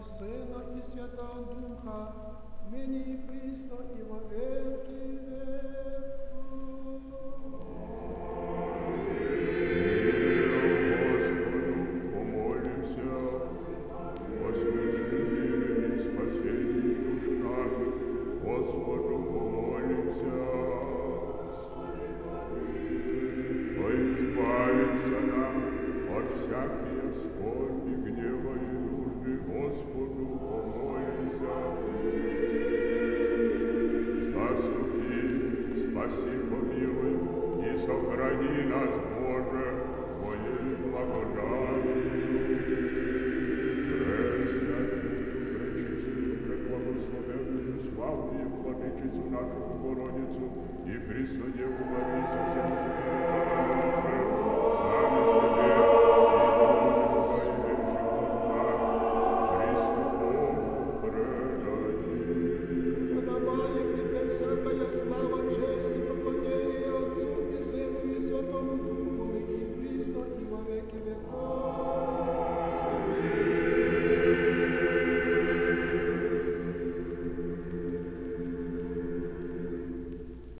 і Сина, і Святого Духа, нині і присно, і во спаси, помилуй и сохрани нас, Боже, Твоей благодати. Пресвятую, пречистую, преблагословенную, славную владычицу нашу Богородицу и Преснодеву Марию со всем give it all.